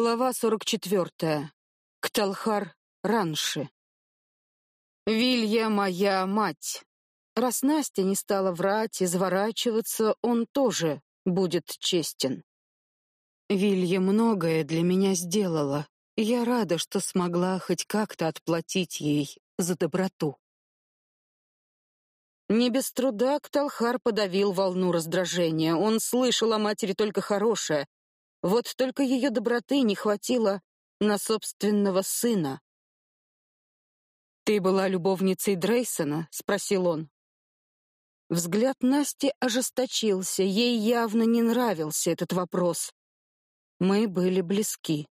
Глава 44. Кталхар Ранши. Вилья моя мать. Раз Настя не стала врать, изворачиваться, он тоже будет честен. Вилья многое для меня сделала. Я рада, что смогла хоть как-то отплатить ей за доброту. Не без труда Кталхар подавил волну раздражения. Он слышал о матери только хорошее, вот только ее доброты не хватило на собственного сына. «Ты была любовницей Дрейсона?» — спросил он. Взгляд Насти ожесточился, ей явно не нравился этот вопрос. Мы были близки.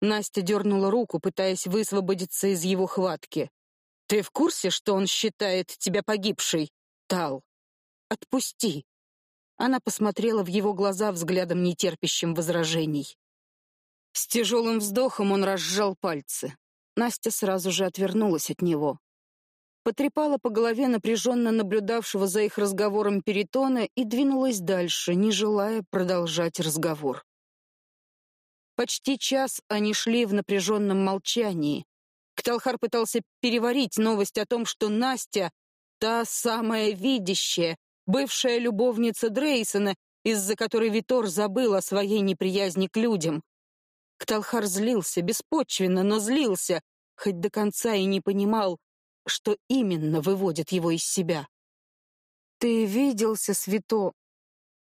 Настя дернула руку, пытаясь высвободиться из его хватки. «Ты в курсе, что он считает тебя погибшей, Тал? Отпусти!» Она посмотрела в его глаза взглядом нетерпящим возражений. С тяжелым вздохом он разжал пальцы. Настя сразу же отвернулась от него. Потрепала по голове напряженно наблюдавшего за их разговором Перитона и двинулась дальше, не желая продолжать разговор. Почти час они шли в напряженном молчании. Кталхар пытался переварить новость о том, что Настя — та самая видящая, бывшая любовница Дрейсона, из-за которой Витор забыл о своей неприязни к людям. Кталхар злился, беспочвенно, но злился, хоть до конца и не понимал, что именно выводит его из себя. «Ты виделся с Вито...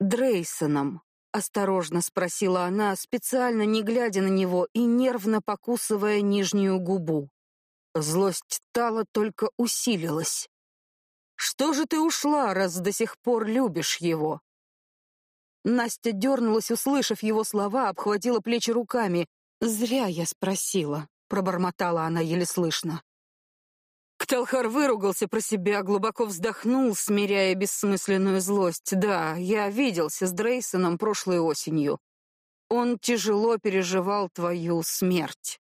Дрейсоном?» — осторожно спросила она, специально не глядя на него и нервно покусывая нижнюю губу. Злость Тала только усилилась. Что же ты ушла, раз до сих пор любишь его?» Настя дернулась, услышав его слова, обхватила плечи руками. «Зря я спросила», — пробормотала она еле слышно. Кталхар выругался про себя, глубоко вздохнул, смиряя бессмысленную злость. «Да, я виделся с Дрейсоном прошлой осенью. Он тяжело переживал твою смерть».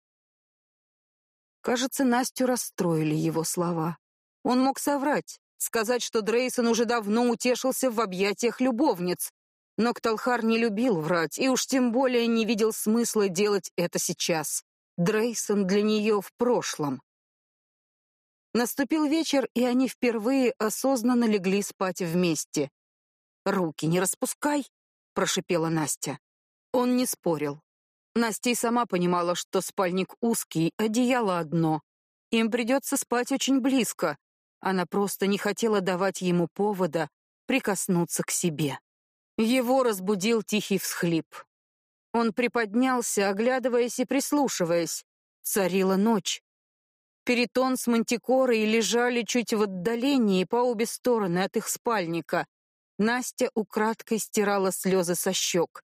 Кажется, Настю расстроили его слова. Он мог соврать сказать, что Дрейсон уже давно утешился в объятиях любовниц. Но Кталхар не любил врать и уж тем более не видел смысла делать это сейчас. Дрейсон для нее в прошлом. Наступил вечер, и они впервые осознанно легли спать вместе. «Руки не распускай», — прошипела Настя. Он не спорил. Настя и сама понимала, что спальник узкий, одеяло одно. Им придется спать очень близко, она просто не хотела давать ему повода прикоснуться к себе. Его разбудил тихий всхлип. Он приподнялся, оглядываясь и прислушиваясь. Царила ночь. Перитон с мантикорой лежали чуть в отдалении по обе стороны от их спальника. Настя украдкой стирала слезы со щек.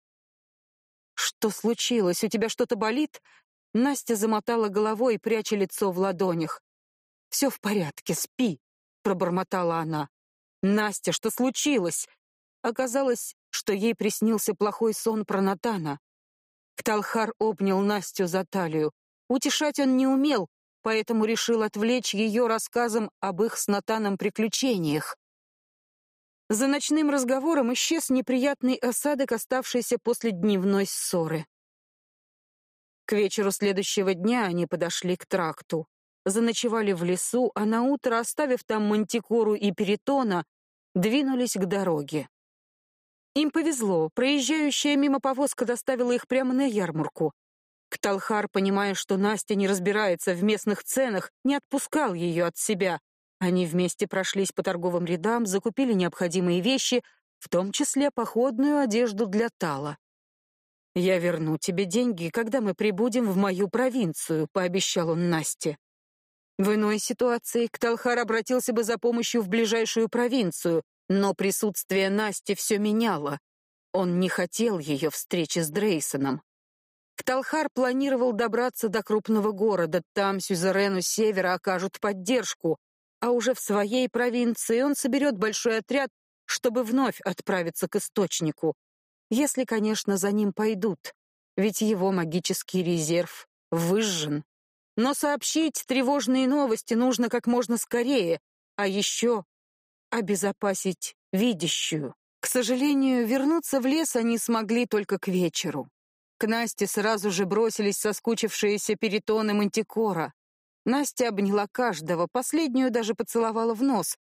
«Что случилось? У тебя что-то болит?» Настя замотала головой, пряча лицо в ладонях. «Все в порядке, спи», — пробормотала она. «Настя, что случилось?» Оказалось, что ей приснился плохой сон про Натана. Кталхар обнял Настю за талию. Утешать он не умел, поэтому решил отвлечь ее рассказом об их с Натаном приключениях. За ночным разговором исчез неприятный осадок, оставшийся после дневной ссоры. К вечеру следующего дня они подошли к тракту заночевали в лесу, а на утро, оставив там мантикору и перитона, двинулись к дороге. Им повезло, проезжающая мимо повозка доставила их прямо на ярмарку. Кталхар, понимая, что Настя не разбирается в местных ценах, не отпускал ее от себя. Они вместе прошлись по торговым рядам, закупили необходимые вещи, в том числе походную одежду для Тала. «Я верну тебе деньги, когда мы прибудем в мою провинцию», — пообещал он Насте. В иной ситуации Кталхар обратился бы за помощью в ближайшую провинцию, но присутствие Насти все меняло. Он не хотел ее встречи с Дрейсоном. Кталхар планировал добраться до крупного города, там сюзерену севера окажут поддержку, а уже в своей провинции он соберет большой отряд, чтобы вновь отправиться к источнику. Если, конечно, за ним пойдут, ведь его магический резерв выжжен. Но сообщить тревожные новости нужно как можно скорее, а еще обезопасить видящую. К сожалению, вернуться в лес они смогли только к вечеру. К Насте сразу же бросились соскучившиеся перитоны мантикора. Настя обняла каждого, последнюю даже поцеловала в нос.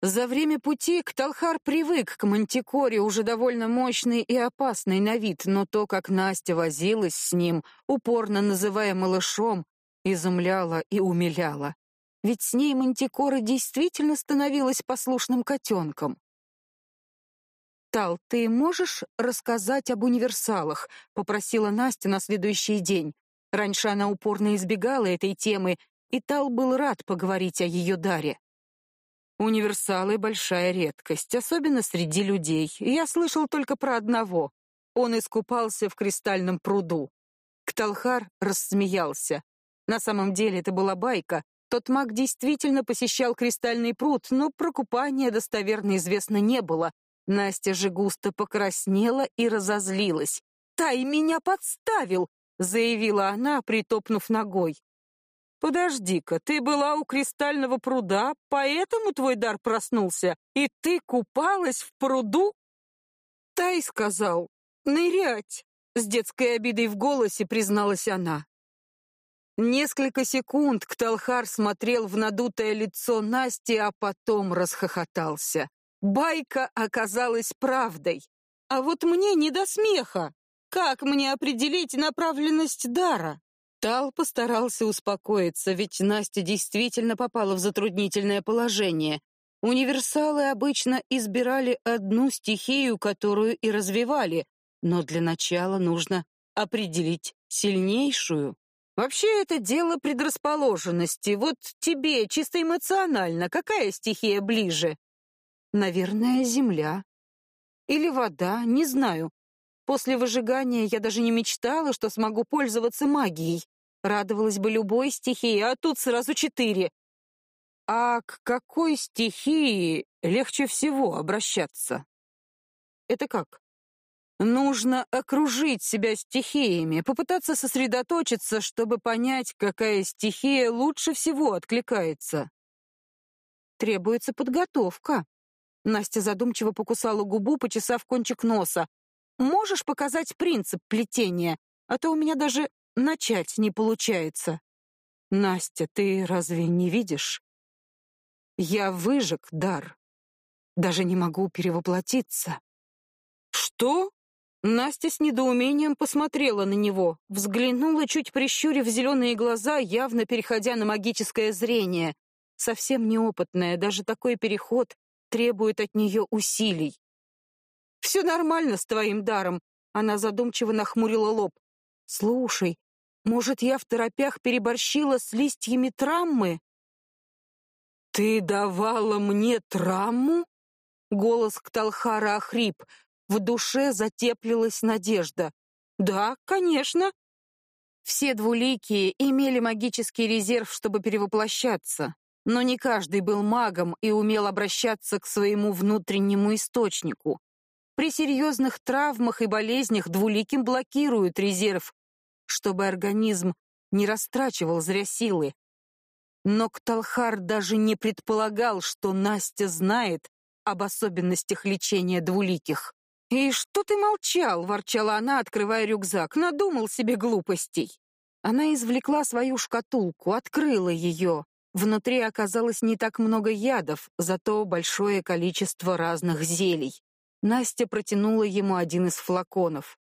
За время пути Кталхар привык к мантикоре, уже довольно мощный и опасный на вид, но то, как Настя возилась с ним, упорно называя малышом, изумляло и умиляло. Ведь с ней мантикора действительно становилась послушным котенком. «Тал, ты можешь рассказать об универсалах?» — попросила Настя на следующий день. Раньше она упорно избегала этой темы, и Тал был рад поговорить о ее даре. Универсалы — большая редкость, особенно среди людей. Я слышал только про одного. Он искупался в кристальном пруду. Кталхар рассмеялся. На самом деле это была байка. Тот маг действительно посещал кристальный пруд, но про купание достоверно известно не было. Настя же густо покраснела и разозлилась. «Тай меня подставил!» — заявила она, притопнув ногой. «Подожди-ка, ты была у кристального пруда, поэтому твой дар проснулся, и ты купалась в пруду?» Тай сказал, «Нырять!» — с детской обидой в голосе призналась она. Несколько секунд Кталхар смотрел в надутое лицо Насти, а потом расхохотался. Байка оказалась правдой. А вот мне не до смеха. Как мне определить направленность дара? Тал постарался успокоиться, ведь Настя действительно попала в затруднительное положение. Универсалы обычно избирали одну стихию, которую и развивали, но для начала нужно определить сильнейшую. Вообще это дело предрасположенности. Вот тебе, чисто эмоционально, какая стихия ближе? Наверное, земля. Или вода, не знаю. После выжигания я даже не мечтала, что смогу пользоваться магией. Радовалась бы любой стихии, а тут сразу четыре. А к какой стихии легче всего обращаться? Это как? Нужно окружить себя стихиями, попытаться сосредоточиться, чтобы понять, какая стихия лучше всего откликается. Требуется подготовка. Настя задумчиво покусала губу, почесав кончик носа. Можешь показать принцип плетения, а то у меня даже начать не получается. Настя, ты разве не видишь? Я выжег дар. Даже не могу перевоплотиться. Что? Настя с недоумением посмотрела на него, взглянула, чуть прищурив зеленые глаза, явно переходя на магическое зрение. Совсем неопытная, даже такой переход требует от нее усилий. «Все нормально с твоим даром», — она задумчиво нахмурила лоб. «Слушай, может, я в торопях переборщила с листьями траммы?» «Ты давала мне трамму?» Голос Кталхара охрип. В душе затеплилась надежда. Да, конечно. Все двуликие имели магический резерв, чтобы перевоплощаться, но не каждый был магом и умел обращаться к своему внутреннему источнику. При серьезных травмах и болезнях двуликим блокируют резерв, чтобы организм не растрачивал зря силы. Но Кталхар даже не предполагал, что Настя знает об особенностях лечения двуликих. «И что ты молчал?» — ворчала она, открывая рюкзак. «Надумал себе глупостей». Она извлекла свою шкатулку, открыла ее. Внутри оказалось не так много ядов, зато большое количество разных зелий. Настя протянула ему один из флаконов.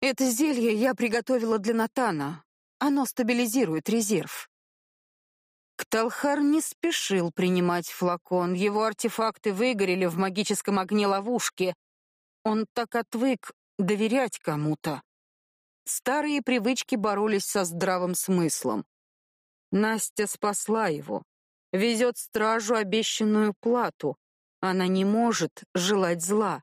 «Это зелье я приготовила для Натана. Оно стабилизирует резерв». Кталхар не спешил принимать флакон. Его артефакты выгорели в магическом огне ловушки, он так отвык доверять кому-то. Старые привычки боролись со здравым смыслом. Настя спасла его, везет стражу обещанную плату. Она не может желать зла.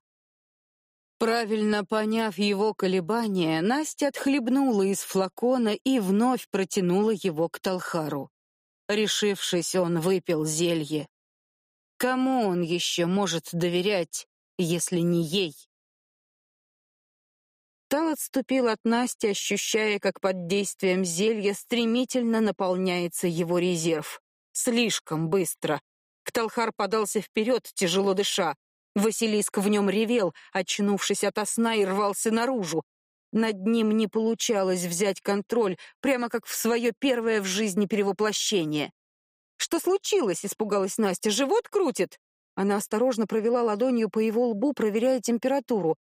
Правильно поняв его колебания, Настя отхлебнула из флакона и вновь протянула его к Талхару. Решившись, он выпил зелье. Кому он еще может доверять, если не ей? Тал отступил от Насти, ощущая, как под действием зелья стремительно наполняется его резерв. Слишком быстро. Кталхар подался вперед, тяжело дыша. Василиск в нем ревел, очнувшись ото сна и рвался наружу. Над ним не получалось взять контроль, прямо как в свое первое в жизни перевоплощение. «Что случилось?» — испугалась Настя. «Живот крутит?» Она осторожно провела ладонью по его лбу, проверяя температуру.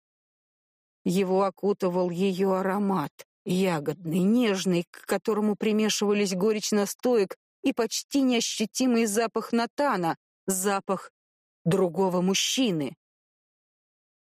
Его окутывал ее аромат, ягодный, нежный, к которому примешивались горечь настоек и почти неощутимый запах натана, запах другого мужчины.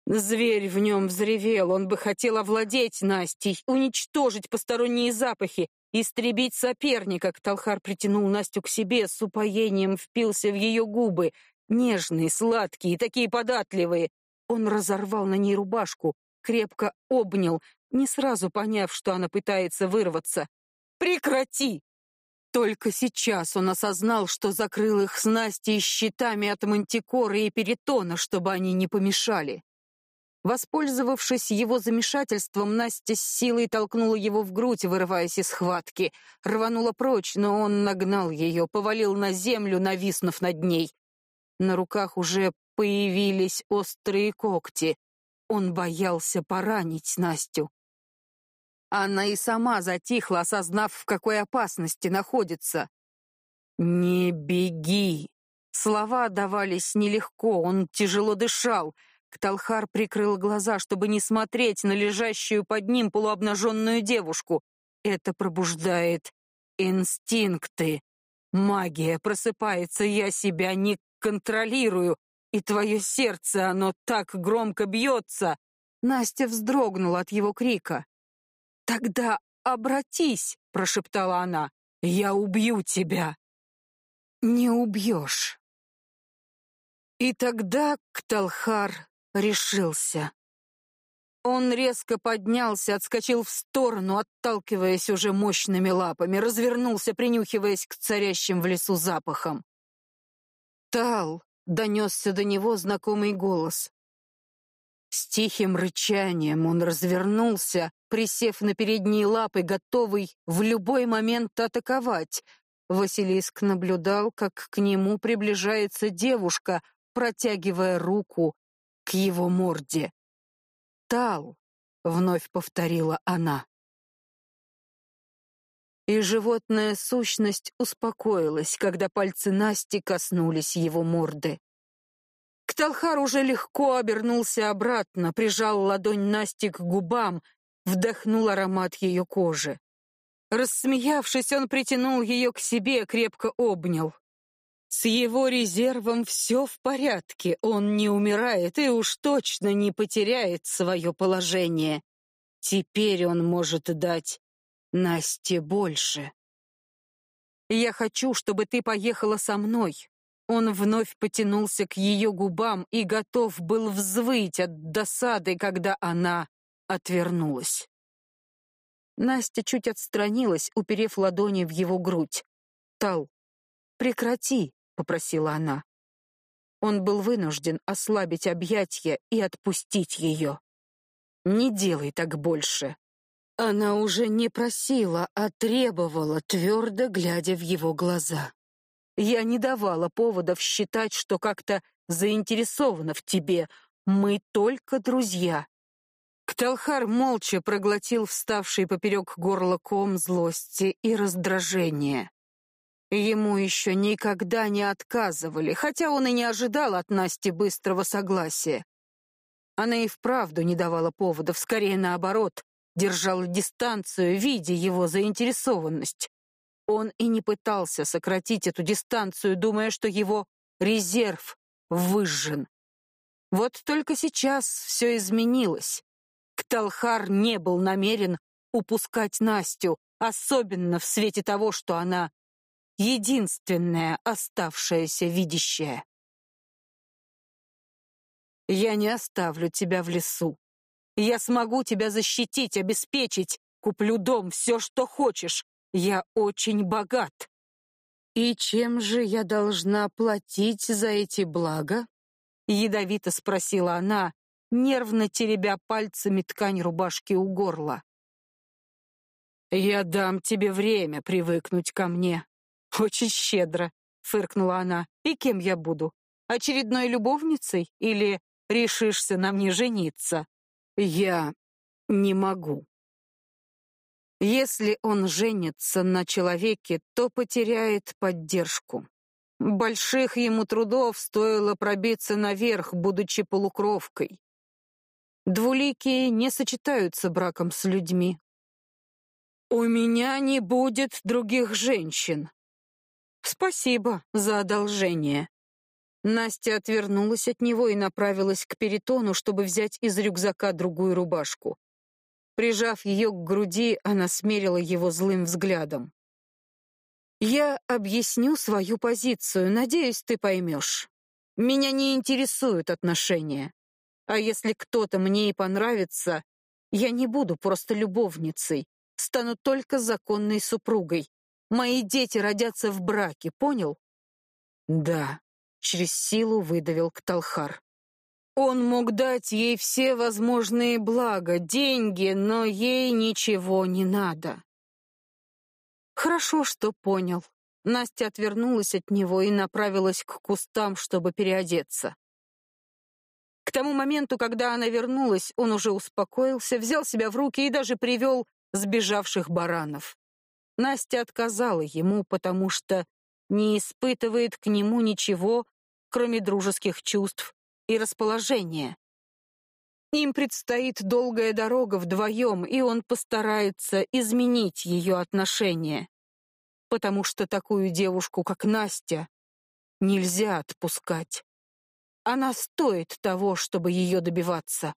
Зверь в нем взревел, он бы хотел овладеть Настей, уничтожить посторонние запахи, истребить соперника. Талхар притянул Настю к себе, с упоением впился в ее губы, нежные, сладкие, такие податливые. Он разорвал на ней рубашку, крепко обнял, не сразу поняв, что она пытается вырваться. «Прекрати!» Только сейчас он осознал, что закрыл их с Настей щитами от мантикоры и перитона, чтобы они не помешали. Воспользовавшись его замешательством, Настя с силой толкнула его в грудь, вырываясь из схватки. Рванула прочь, но он нагнал ее, повалил на землю, нависнув над ней. На руках уже появились острые когти. Он боялся поранить Настю. Она и сама затихла, осознав, в какой опасности находится. «Не беги!» Слова давались нелегко, он тяжело дышал — Кталхар прикрыл глаза, чтобы не смотреть на лежащую под ним полуобнаженную девушку. Это пробуждает инстинкты. Магия просыпается, я себя не контролирую, и твое сердце, оно так громко бьется. Настя вздрогнула от его крика. «Тогда обратись», — прошептала она. «Я убью тебя». «Не убьешь». И тогда Кталхар решился. Он резко поднялся, отскочил в сторону, отталкиваясь уже мощными лапами, развернулся, принюхиваясь к царящим в лесу запахам. «Тал!» — донесся до него знакомый голос. С тихим рычанием он развернулся, присев на передние лапы, готовый в любой момент атаковать. Василиск наблюдал, как к нему приближается девушка, протягивая руку к его морде. «Тал», — вновь повторила она. И животная сущность успокоилась, когда пальцы Насти коснулись его морды. Кталхар уже легко обернулся обратно, прижал ладонь Насти к губам, вдохнул аромат ее кожи. Рассмеявшись, он притянул ее к себе, крепко обнял. С его резервом все в порядке, он не умирает и уж точно не потеряет свое положение. Теперь он может дать Насте больше. Я хочу, чтобы ты поехала со мной. Он вновь потянулся к ее губам и готов был взвыть от досады, когда она отвернулась. Настя чуть отстранилась, уперев ладони в его грудь. Тал, прекрати, — попросила она. Он был вынужден ослабить объятья и отпустить ее. «Не делай так больше». Она уже не просила, а требовала, твердо глядя в его глаза. «Я не давала поводов считать, что как-то заинтересована в тебе. Мы только друзья». Кталхар молча проглотил вставший поперек горла ком злости и раздражения. Ему еще никогда не отказывали, хотя он и не ожидал от Насти быстрого согласия. Она и вправду не давала поводов, скорее наоборот, держала дистанцию, видя его заинтересованность. Он и не пытался сократить эту дистанцию, думая, что его резерв выжжен. Вот только сейчас все изменилось. Кталхар не был намерен упускать Настю, особенно в свете того, что она единственная оставшаяся видящая. Я не оставлю тебя в лесу. Я смогу тебя защитить, обеспечить, куплю дом, все, что хочешь. Я очень богат. И чем же я должна платить за эти блага? Ядовито спросила она, нервно теребя пальцами ткань рубашки у горла. Я дам тебе время привыкнуть ко мне, «Очень щедро», — фыркнула она. «И кем я буду? Очередной любовницей или решишься на мне жениться?» «Я... не могу. Если он женится на человеке, то потеряет поддержку. Больших ему трудов стоило пробиться наверх, будучи полукровкой. Двуликие не сочетаются браком с людьми. У меня не будет других женщин. Спасибо за одолжение. Настя отвернулась от него и направилась к перитону, чтобы взять из рюкзака другую рубашку. Прижав ее к груди, она смерила его злым взглядом. «Я объясню свою позицию, надеюсь, ты поймешь. Меня не интересуют отношения. А если кто-то мне и понравится, я не буду просто любовницей, стану только законной супругой. Мои дети родятся в браке, понял? Да, через силу выдавил Кталхар. Он мог дать ей все возможные блага, деньги, но ей ничего не надо. Хорошо, что понял. Настя отвернулась от него и направилась к кустам, чтобы переодеться. К тому моменту, когда она вернулась, он уже успокоился, взял себя в руки и даже привел сбежавших баранов. Настя отказала ему, потому что не испытывает к нему ничего, кроме дружеских чувств и расположения. Им предстоит долгая дорога вдвоем, и он постарается изменить ее отношение. Потому что такую девушку, как Настя, нельзя отпускать. Она стоит того, чтобы ее добиваться.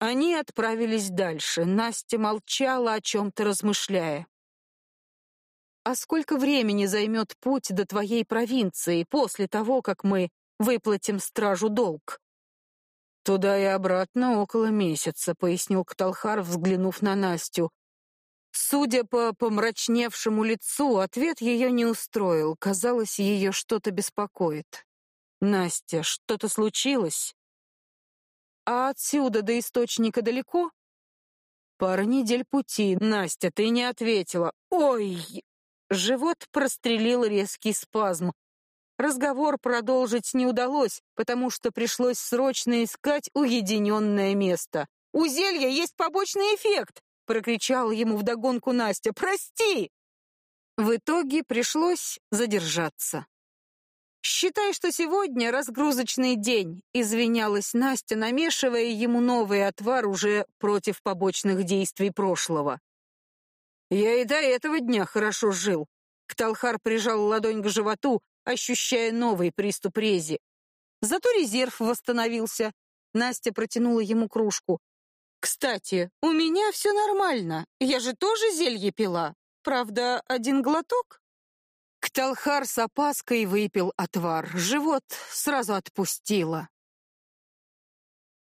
Они отправились дальше. Настя молчала, о чем-то размышляя. «А сколько времени займет путь до твоей провинции после того, как мы выплатим стражу долг?» «Туда и обратно около месяца», — пояснил Кталхар, взглянув на Настю. Судя по помрачневшему лицу, ответ ее не устроил. Казалось, ее что-то беспокоит. «Настя, что-то случилось?» А отсюда до источника далеко? Пара недель пути. Настя, ты не ответила. Ой! Живот прострелил резкий спазм. Разговор продолжить не удалось, потому что пришлось срочно искать уединенное место. «У зелья есть побочный эффект!» — прокричала ему вдогонку Настя. «Прости!» В итоге пришлось задержаться. «Считай, что сегодня разгрузочный день», — извинялась Настя, намешивая ему новый отвар уже против побочных действий прошлого. «Я и до этого дня хорошо жил». Кталхар прижал ладонь к животу, ощущая новый приступ рези. Зато резерв восстановился. Настя протянула ему кружку. «Кстати, у меня все нормально. Я же тоже зелье пила. Правда, один глоток?» Кталхар с опаской выпил отвар. Живот сразу отпустило.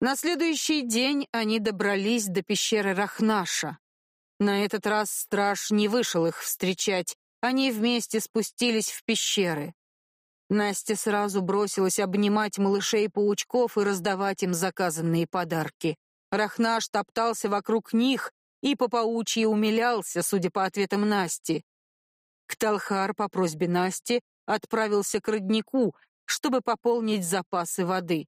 На следующий день они добрались до пещеры Рахнаша. На этот раз страж не вышел их встречать. Они вместе спустились в пещеры. Настя сразу бросилась обнимать малышей-паучков и раздавать им заказанные подарки. Рахнаш топтался вокруг них и по паучьи умилялся, судя по ответам Насти. Кталхар по просьбе Насти отправился к роднику, чтобы пополнить запасы воды.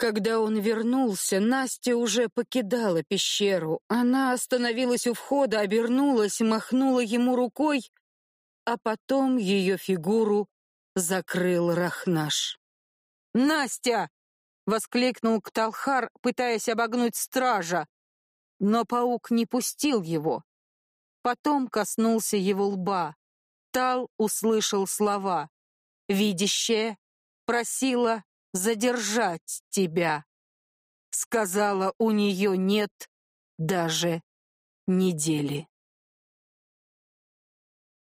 Когда он вернулся, Настя уже покидала пещеру. Она остановилась у входа, обернулась, махнула ему рукой, а потом ее фигуру закрыл Рахнаш. «Настя!» — воскликнул Кталхар, пытаясь обогнуть стража. Но паук не пустил его. Потом коснулся его лба. Тал услышал слова. «Видящая просила задержать тебя». Сказала, у нее нет даже недели.